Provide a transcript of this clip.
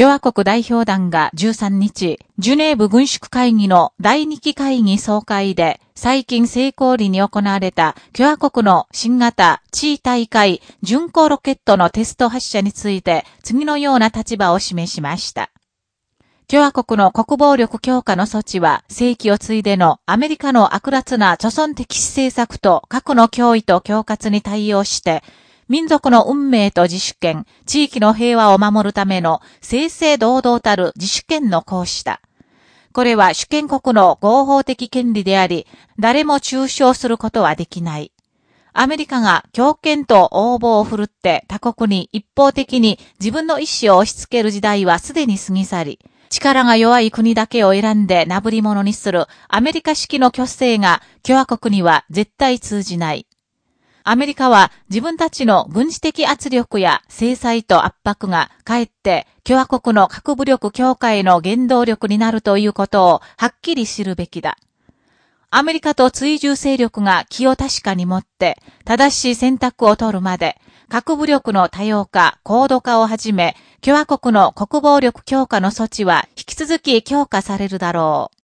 共和国代表団が13日、ジュネーブ軍縮会議の第2期会議総会で、最近成功裏に行われた共和国の新型地位大会巡航ロケットのテスト発射について次のような立場を示しました。共和国の国防力強化の措置は、世紀を継いでのアメリカの悪辣な貯村的施政策と核の脅威と恐喝に対応して、民族の運命と自主権、地域の平和を守るための正々堂々たる自主権の行使だ。これは主権国の合法的権利であり、誰も中傷することはできない。アメリカが強権と応募を振るって他国に一方的に自分の意思を押し付ける時代はすでに過ぎ去り、力が弱い国だけを選んでなぶり物にするアメリカ式の虚勢が共和国には絶対通じない。アメリカは自分たちの軍事的圧力や制裁と圧迫がかえって共和国の核武力強化への原動力になるということをはっきり知るべきだ。アメリカと追従勢力が気を確かに持って正しい選択を取るまで核武力の多様化、高度化をはじめ共和国の国防力強化の措置は引き続き強化されるだろう。